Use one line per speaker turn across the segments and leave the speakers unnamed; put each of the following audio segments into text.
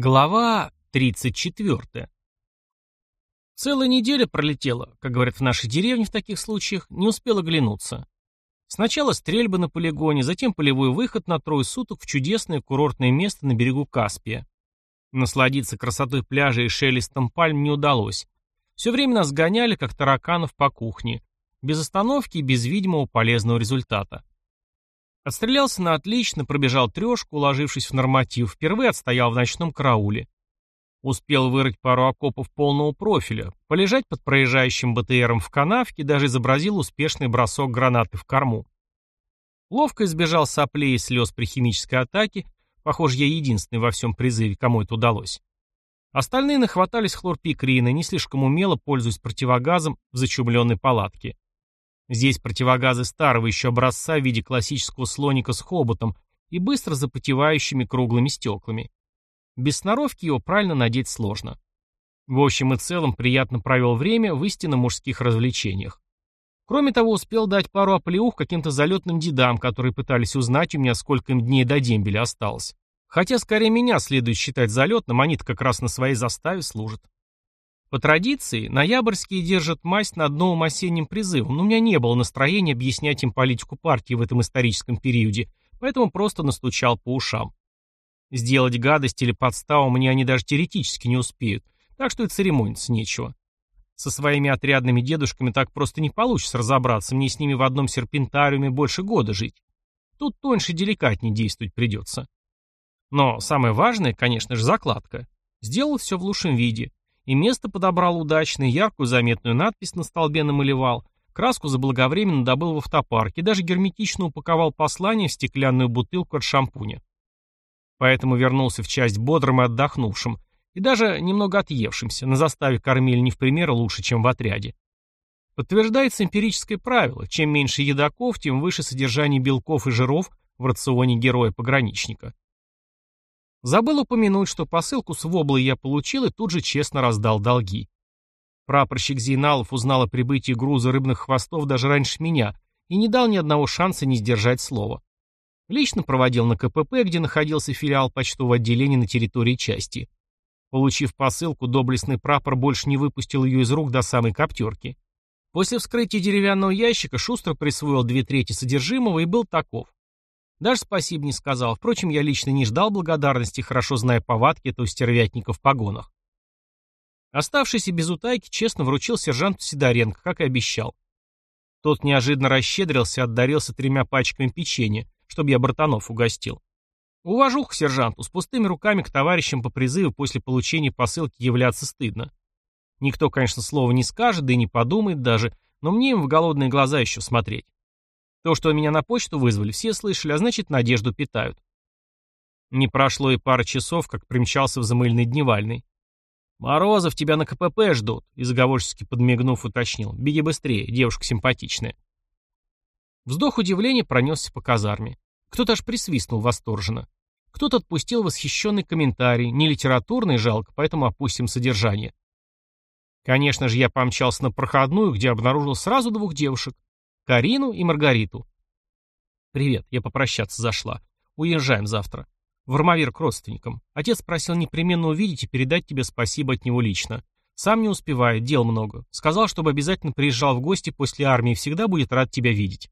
Глава 34. Целая неделя пролетела, как говорят в нашей деревне в таких случаях, не успела глянуться. Сначала стрельбы на полигоне, затем полевой выход на трое суток в чудесное курортное место на берегу Каспия. Насладиться красотой пляжа и шелестом пальм не удалось. Все время нас гоняли, как тараканов по кухне, без остановки и без видимого полезного результата. Отстрелялся на отлично, пробежал трешку, уложившись в норматив, впервые отстоял в ночном карауле. Успел вырыть пару окопов полного профиля, полежать под проезжающим БТРом в канавке, даже изобразил успешный бросок гранаты в корму. Ловко избежал соплей и слез при химической атаке, похоже, я единственный во всем призыве, кому это удалось. Остальные нахватались хлорпикрина, не слишком умело пользуясь противогазом в зачумленной палатке. Здесь противогазы старого еще образца в виде классического слоника с хоботом и быстро запотевающими круглыми стеклами. Без сноровки его правильно надеть сложно. В общем и целом приятно провел время в истинно мужских развлечениях. Кроме того, успел дать пару оплеух каким-то залетным дедам, которые пытались узнать у меня, сколько им дней до дембеля осталось. Хотя скорее меня следует считать залетным, они-то как раз на своей заставе служат. По традиции, ноябрьские держат масть над новым осенним призывом, но у меня не было настроения объяснять им политику партии в этом историческом периоде, поэтому просто настучал по ушам. Сделать гадость или подставу мне они даже теоретически не успеют, так что и церемониться нечего. Со своими отрядными дедушками так просто не получится разобраться, мне с ними в одном серпентариуме больше года жить. Тут тоньше деликатнее действовать придется. Но самое важное, конечно же, закладка. Сделал все в лучшем виде. И место подобрал удачно, яркую заметную надпись на столбе намалевал, краску заблаговременно добыл в автопарке, даже герметично упаковал послание в стеклянную бутылку от шампуня. Поэтому вернулся в часть бодрым и отдохнувшим, и даже немного отъевшимся, на заставе кормили не в пример лучше, чем в отряде. Подтверждается эмпирическое правило, чем меньше едоков, тем выше содержание белков и жиров в рационе героя-пограничника. Забыл упомянуть, что посылку с воблой я получил и тут же честно раздал долги. Прапорщик Зейналов узнал о прибытии груза рыбных хвостов даже раньше меня и не дал ни одного шанса не сдержать слова. Лично проводил на КПП, где находился филиал почтового отделения на территории части. Получив посылку, доблестный прапор больше не выпустил ее из рук до самой коптерки. После вскрытия деревянного ящика шустро присвоил две трети содержимого и был таков. Даже спасибо не сказал. Впрочем, я лично не ждал благодарности, хорошо зная повадки этого стервятника в погонах. Оставшийся без утайки честно вручил сержанту Сидоренко, как и обещал. Тот неожиданно расщедрился, отдарился тремя пачками печенья, чтобы я братанов угостил. Уважуха сержанту, с пустыми руками к товарищам по призыву после получения посылки являться стыдно. Никто, конечно, слова не скажет, да и не подумает даже, но мне им в голодные глаза еще смотреть. То, что меня на почту вызвали, все слышали, а значит, надежду питают. Не прошло и пара часов, как примчался в замыльный дневальный. «Морозов, тебя на КПП ждут», — и заговорчески подмигнув уточнил. «Беги быстрее, девушка симпатичная». Вздох удивления пронесся по казарме. Кто-то аж присвистнул восторженно. Кто-то отпустил восхищенный комментарий, не литературный, жалко, поэтому опустим содержание. Конечно же, я помчался на проходную, где обнаружил сразу двух девушек. Карину и Маргариту. «Привет, я попрощаться зашла. Уезжаем завтра. В Армавир к родственникам. Отец просил непременно увидеть и передать тебе спасибо от него лично. Сам не успевает, дел много. Сказал, чтобы обязательно приезжал в гости после армии всегда будет рад тебя видеть».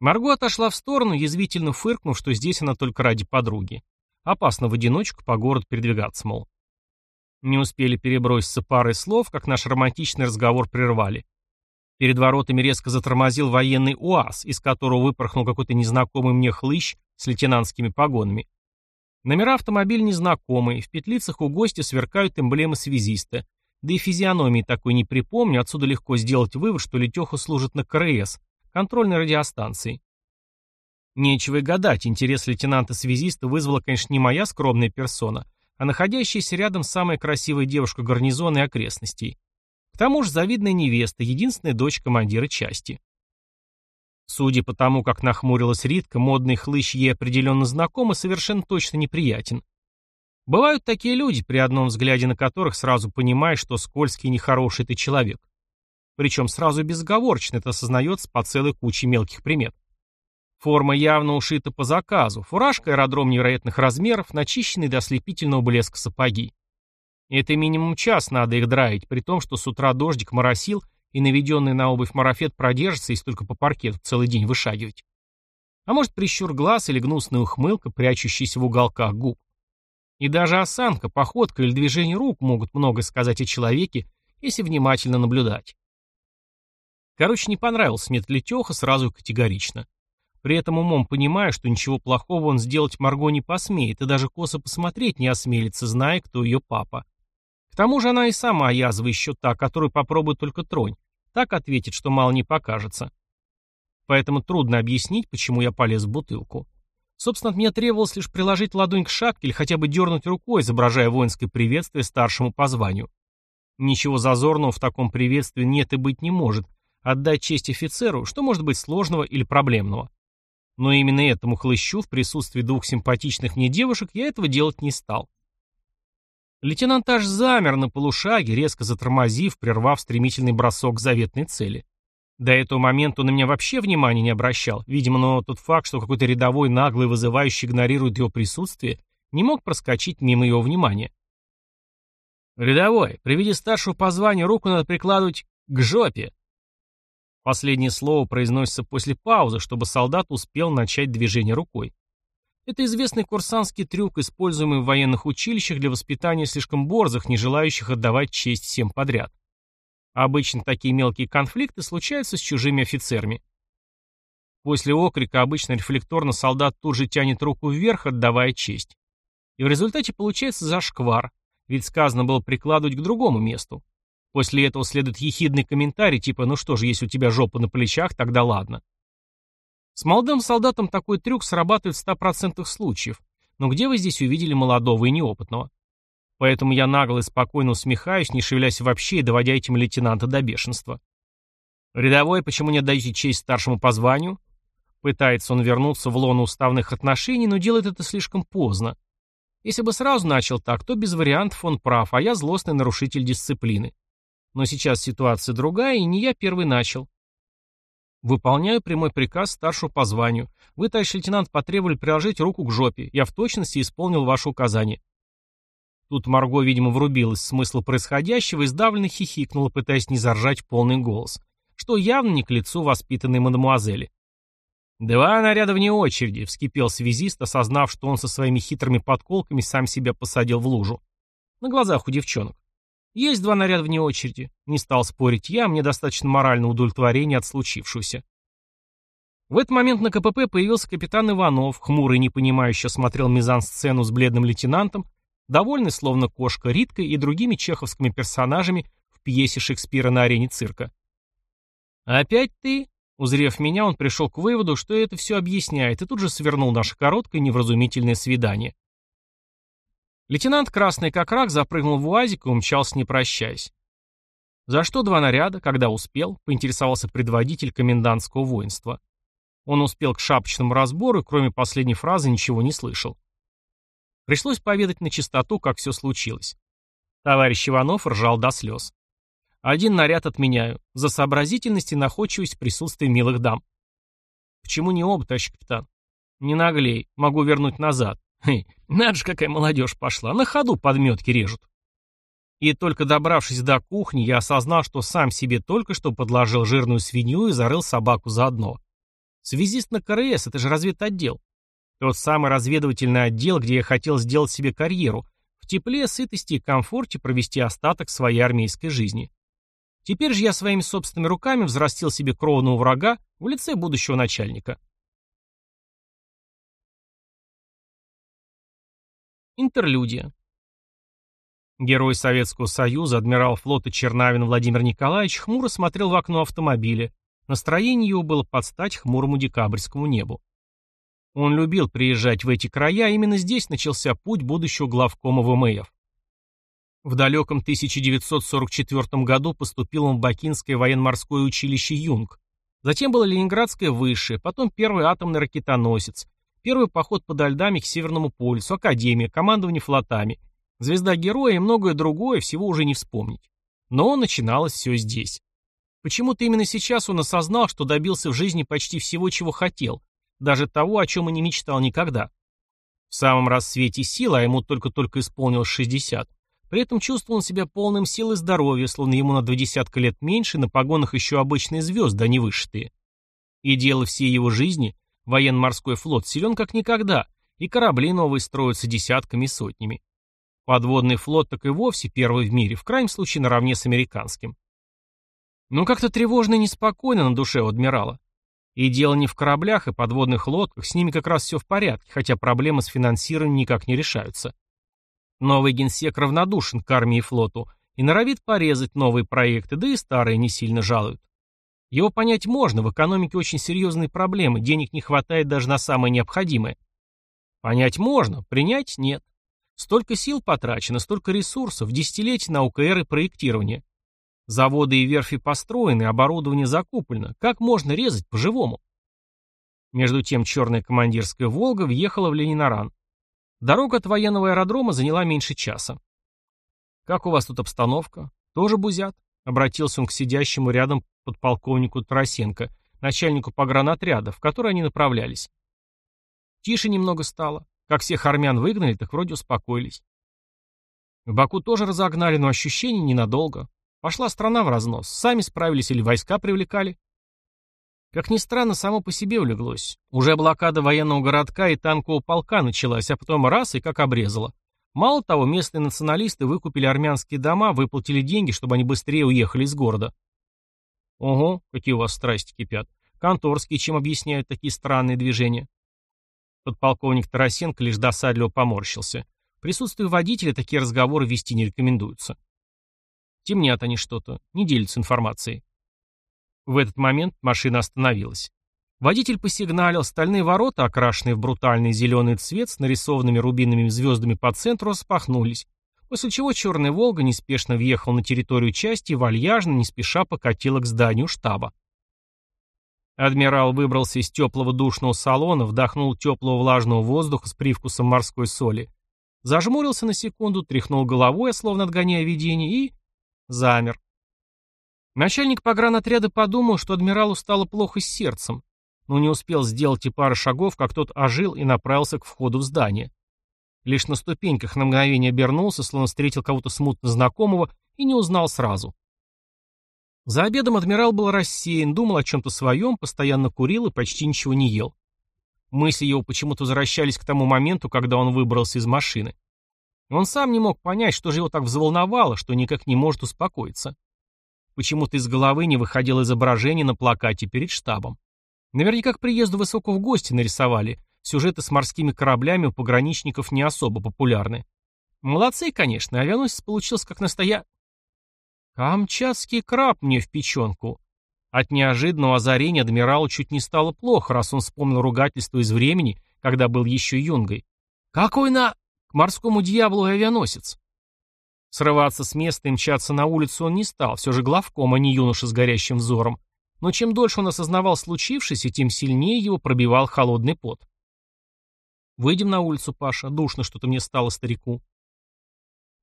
Марго отошла в сторону, язвительно фыркнув, что здесь она только ради подруги. Опасно в одиночку по городу передвигаться, мол. Не успели переброситься парой слов, как наш романтичный разговор прервали. Перед воротами резко затормозил военный УАЗ, из которого выпорхнул какой-то незнакомый мне хлыщ с лейтенантскими погонами. Номера автомобиля незнакомые, в петлицах у гостя сверкают эмблемы связиста. Да и физиономии такой не припомню, отсюда легко сделать вывод, что Летеха служит на КРС, контрольной радиостанции. Нечего и гадать, интерес лейтенанта-связиста вызвала, конечно, не моя скромная персона, а находящаяся рядом самая красивая девушка гарнизона и окрестностей. К тому же завидная невеста, единственная дочь командира части. Судя по тому, как нахмурилась Ритка, модный хлыщ ей определенно знаком и совершенно точно неприятен. Бывают такие люди, при одном взгляде на которых сразу понимаешь, что скользкий и нехороший ты человек. Причем сразу безоговорочно это осознается по целой куче мелких примет. Форма явно ушита по заказу, фуражка аэродром невероятных размеров, начищенные до ослепительного блеска сапоги. Это минимум час надо их драить, при том, что с утра дождик моросил, и наведенный на обувь марафет продержится, если только по паркету целый день вышагивать. А может, прищур глаз или гнусная ухмылка, прячущаяся в уголках губ. И даже осанка, походка или движение рук могут много сказать о человеке, если внимательно наблюдать. Короче, не понравился мне Тлетеха сразу категорично. При этом умом понимая, что ничего плохого он сделать Марго не посмеет, и даже косо посмотреть не осмелится, зная, кто ее папа. Тому же она и сама язва еще та, которую попробует только тронь. Так ответит, что мало не покажется. Поэтому трудно объяснить, почему я полез в бутылку. Собственно, от меня требовалось лишь приложить ладонь к шапке или хотя бы дернуть рукой, изображая воинское приветствие старшему по званию. Ничего зазорного в таком приветствии нет и быть не может. Отдать честь офицеру, что может быть сложного или проблемного. Но именно этому хлыщу в присутствии двух симпатичных мне девушек я этого делать не стал. Лейтенант аж замер на полушаге, резко затормозив, прервав стремительный бросок к заветной цели. До этого момента он на меня вообще внимания не обращал. Видимо, но тот факт, что какой-то рядовой наглый вызывающий игнорирует его присутствие, не мог проскочить мимо его внимания. «Рядовой, при виде старшего по званию руку надо прикладывать к жопе», Последнее слово произносится после паузы, чтобы солдат успел начать движение рукой. Это известный курсантский трюк, используемый в военных училищах для воспитания слишком борзых, не желающих отдавать честь всем подряд. Обычно такие мелкие конфликты случаются с чужими офицерами. После окрика обычно рефлекторно солдат тут же тянет руку вверх, отдавая честь. И в результате получается зашквар, ведь сказано было прикладывать к другому месту. После этого следует ехидный комментарий, типа «ну что же, если у тебя жопа на плечах, тогда ладно». С молодым солдатом такой трюк срабатывает в 100% случаев, но где вы здесь увидели молодого и неопытного? Поэтому я нагло и спокойно усмехаюсь, не шевелясь вообще и доводя этим лейтенанта до бешенства. «Рядовой, почему не отдаете честь старшему по званию?» Пытается он вернуться в лоно уставных отношений, но делает это слишком поздно. Если бы сразу начал так, то без вариантов он прав, а я злостный нарушитель дисциплины. Но сейчас ситуация другая, и не я первый начал. Выполняю прямой приказ старшего по званию. Вы, товарищ лейтенант, потребовали приложить руку к жопе. Я в точности исполнил ваше указание. Тут Марго, видимо, врубилась в смысл происходящего и сдавленно хихикнула, пытаясь не заржать в полный голос, что явно не к лицу воспитанной мадемуазели. «Два наряда вне очереди», — вскипел связист, осознав, что он со своими хитрыми подколками сам себя посадил в лужу. На глазах у девчонок. Есть два наряда вне очереди. Не стал спорить я, мне достаточно морального удовлетворения от случившегося. В этот момент на КПП появился капитан Иванов, хмурый, непонимающе смотрел мизансцену с бледным лейтенантом, довольный, словно кошка, Риткой и другими чеховскими персонажами в пьесе Шекспира на арене цирка. «Опять ты?» Узрев меня, он пришел к выводу, что это все объясняет, и тут же свернул наше короткое невразумительное свидание. Лейтенант, красный как рак, запрыгнул в УАЗик и умчался, не прощаясь. «За что два наряда? Когда успел?» — поинтересовался предводитель комендантского воинства. Он успел к шапочному разбору и кроме последней фразы ничего не слышал. Пришлось поведать на чистоту, как все случилось. Товарищ Иванов ржал до слез. «Один наряд отменяю. За сообразительность и находчивость в присутствии милых дам». «Почему не оба, товарищ капитан?» «Не наглей. Могу вернуть назад. Хей, надо же, какая молодежь пошла, на ходу подметки режут. И только добравшись до кухни, я осознал, что сам себе только что подложил жирную свинью и зарыл собаку заодно. Связист на КРС, это же разведотдел. Тот самый разведывательный отдел, где я хотел сделать себе карьеру, в тепле, сытости и комфорте провести остаток своей армейской жизни. Теперь же я своими собственными руками взрастил себе кровного врага в лице будущего начальника. Интерлюдия. Герой Советского Союза, адмирал флота Чернавин Владимир Николаевич хмуро смотрел в окно автомобиля. Настроение его было под стать хмурому декабрьскому небу. Он любил приезжать в эти края, именно здесь начался путь будущего главкома ВМФ. В далеком 1944 году поступил он в Бакинское военно-морское училище «Юнг». Затем было Ленинградское высшее, потом первый атомный ракетоносец, Первый поход подо льдами к Северному полюсу, Академия, командование флотами, звезда героя и многое другое, всего уже не вспомнить. Но начиналось все здесь. Почему-то именно сейчас он осознал, что добился в жизни почти всего, чего хотел, даже того, о чем и не мечтал никогда. В самом расцвете сил, а ему только-только исполнилось 60, при этом чувствовал он себя полным сил и здоровья, словно ему на два десятка лет меньше, на погонах еще обычные звезды, а не вышитые. И дело всей его жизни, военно-морской флот, силен как никогда, и корабли новые строятся десятками и сотнями. Подводный флот так и вовсе первый в мире, в крайнем случае наравне с американским. Но как-то тревожно и неспокойно на душе у адмирала. И дело не в кораблях и подводных лодках, с ними как раз все в порядке, хотя проблемы с финансированием никак не решаются. Новый генсек равнодушен к армии и флоту и норовит порезать новые проекты, да и старые не сильно жалуют. Его понять можно, в экономике очень серьезные проблемы, денег не хватает даже на самое необходимое. Понять можно, принять нет. Столько сил потрачено, столько ресурсов, десятилетий наука эры проектирования. Заводы и верфи построены, оборудование закуплено. Как можно резать по-живому? Между тем черная командирская «Волга» въехала в Ленинаран. Дорога от военного аэродрома заняла меньше часа. «Как у вас тут обстановка? Тоже бузят?» Обратился он к сидящему рядом подполковнику Тарасенко, начальнику погранотряда, в который они направлялись. Тише немного стало. Как всех армян выгнали, так вроде успокоились. В Баку тоже разогнали, но ощущений ненадолго. Пошла страна в разнос. Сами справились или войска привлекали? Как ни странно, само по себе улеглось. Уже блокада военного городка и танкового полка началась, а потом раз и как обрезала. Мало того, местные националисты выкупили армянские дома, выплатили деньги, чтобы они быстрее уехали из города. Ого, какие у вас страсти кипят. Конторские чем объясняют такие странные движения? Подполковник Тарасенко лишь досадливо поморщился. В присутствии водителя такие разговоры вести не рекомендуются. Темнят они что-то, не делятся информацией. В этот момент машина остановилась. Водитель посигналил, стальные ворота, окрашенные в брутальный зеленый цвет с нарисованными рубинными звездами по центру, распахнулись, после чего черная «Волга» неспешно въехал на территорию части и вальяжно, не спеша покатила к зданию штаба. Адмирал выбрался из теплого душного салона, вдохнул теплого влажного воздуха с привкусом морской соли, зажмурился на секунду, тряхнул головой, словно отгоняя видение, и Замер. Начальник погранотряда подумал, что адмиралу стало плохо с сердцем, но не успел сделать и пары шагов, как тот ожил и направился к входу в здание. Лишь на ступеньках на мгновение обернулся, словно встретил кого-то смутно знакомого и не узнал сразу. За обедом адмирал был рассеян, думал о чем-то своем, постоянно курил и почти ничего не ел. Мысли его почему-то возвращались к тому моменту, когда он выбрался из машины. Он сам не мог понять, что же его так взволновало, что никак не может успокоиться. Почему-то из головы не выходило изображение на плакате перед штабом. Наверняка к приезду высокого в гости нарисовали. Сюжеты с морскими кораблями у пограничников не особо популярны. Молодцы, конечно, авианосец получился как настоя... Камчатский краб мне в печенку. От неожиданного озарения адмиралу чуть не стало плохо, раз он вспомнил ругательство из времени, когда был еще юнгой. «Какой на...» К морскому дьяволу авианосец. Срываться с места и мчаться на улицу он не стал, все же главком, а не юноша с горящим взором. Но чем дольше он осознавал случившееся, тем сильнее его пробивал холодный пот. «Выйдем на улицу, Паша, душно что-то мне стало старику».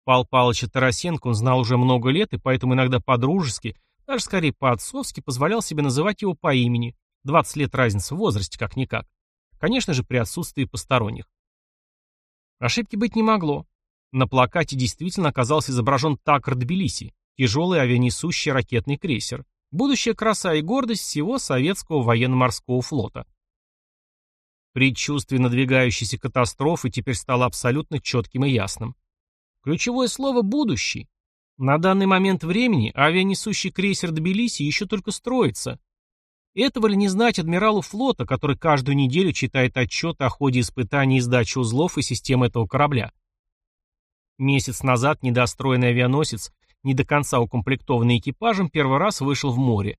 Пал Палыча Тарасенко он знал уже много лет, и поэтому иногда по-дружески, даже скорее по-отцовски, позволял себе называть его по имени. 20 лет разницы в возрасте, как-никак. Конечно же, при отсутствии посторонних. Ошибки быть не могло. На плакате действительно оказался изображен Такр Тбилиси, тяжелый авианесущий ракетный крейсер, будущая краса и гордость всего советского военно-морского флота. Предчувствие надвигающейся катастрофы теперь стало абсолютно четким и ясным. Ключевое слово «будущий». На данный момент времени авианесущий крейсер Тбилиси еще только строится, этого ли не знать адмиралу флота, который каждую неделю читает отчеты о ходе испытаний и сдачи узлов и систем этого корабля? Месяц назад недостроенный авианосец, не до конца укомплектованный экипажем, первый раз вышел в море.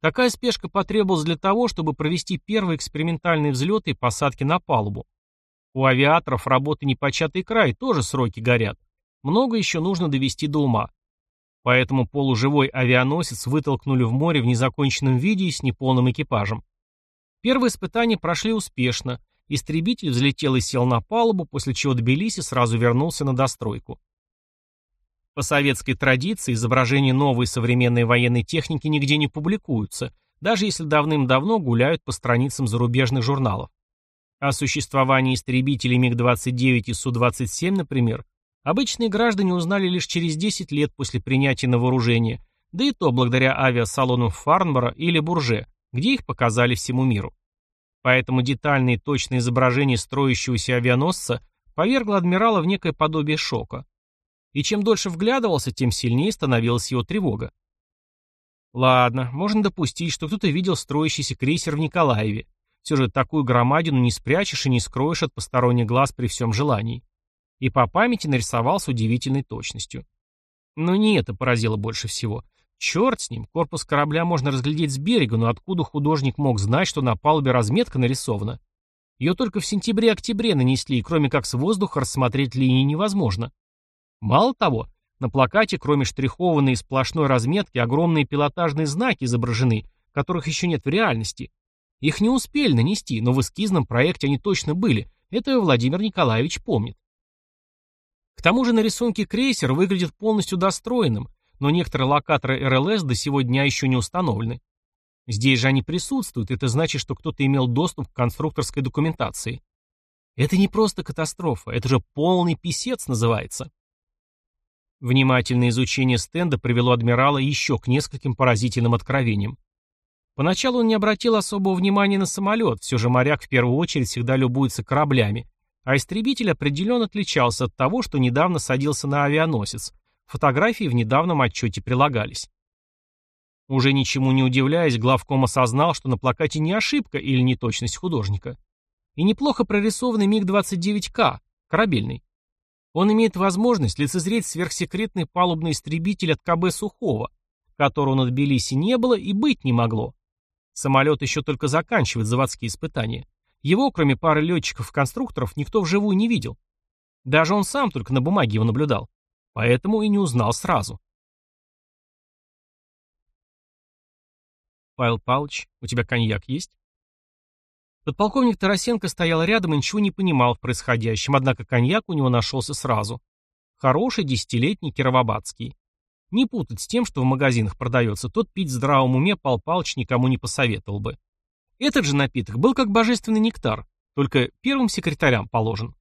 Такая спешка потребовалась для того, чтобы провести первые экспериментальные взлеты и посадки на палубу. У авиаторов работы непочатый край, тоже сроки горят. Много еще нужно довести до ума. Поэтому полуживой авианосец вытолкнули в море в незаконченном виде и с неполным экипажем. Первые испытания прошли успешно. Истребитель взлетел и сел на палубу, после чего Тбилиси сразу вернулся на достройку. По советской традиции изображения новой современной военной техники нигде не публикуются, даже если давным-давно гуляют по страницам зарубежных журналов. О существовании истребителей МиГ-29 и Су-27, например, обычные граждане узнали лишь через 10 лет после принятия на вооружение, да и то благодаря авиасалонам Фарнборо или Бурже, где их показали всему миру. Поэтому детальное и точное изображение строящегося авианосца повергло адмирала в некое подобие шока. И чем дольше вглядывался, тем сильнее становилась его тревога. Ладно, можно допустить, что кто-то видел строящийся крейсер в Николаеве. Все же такую громадину не спрячешь и не скроешь от посторонних глаз при всем желании. И по памяти нарисовал с удивительной точностью. Но не это поразило больше всего. Черт с ним, корпус корабля можно разглядеть с берега, но откуда художник мог знать, что на палубе разметка нарисована? Ее только в сентябре-октябре нанесли, и кроме как с воздуха рассмотреть линии невозможно. Мало того, на плакате, кроме штрихованной и сплошной разметки, огромные пилотажные знаки изображены, которых еще нет в реальности. Их не успели нанести, но в эскизном проекте они точно были. Это Владимир Николаевич помнит. К тому же на рисунке крейсер выглядит полностью достроенным, но некоторые локаторы РЛС до сего дня еще не установлены. Здесь же они присутствуют, это значит, что кто-то имел доступ к конструкторской документации. Это не просто катастрофа, это же полный писец называется. Внимательное изучение стенда привело адмирала еще к нескольким поразительным откровениям. Поначалу он не обратил особого внимания на самолет, все же моряк в первую очередь всегда любуется кораблями, а истребитель определенно отличался от того, что недавно садился на авианосец. Фотографии в недавнем отчете прилагались. Уже ничему не удивляясь, главком осознал, что на плакате не ошибка или неточность художника. И неплохо прорисованный МиГ-29К, корабельный. Он имеет возможность лицезреть сверхсекретный палубный истребитель от КБ Сухого, которого на Тбилиси не было и быть не могло. Самолет еще только заканчивает заводские испытания. Его, кроме пары летчиков-конструкторов, никто вживую не видел. Даже он сам только на бумаге его наблюдал. Поэтому и не узнал сразу. Павел Павлович, у тебя коньяк есть? Подполковник Тарасенко стоял рядом и ничего не понимал в происходящем, однако коньяк у него нашелся сразу. Хороший десятилетний кировобадский. Не путать с тем, что в магазинах продается, тот пить в здравом уме Пал Палыч никому не посоветовал бы. Этот же напиток был как божественный нектар, только первым секретарям положен.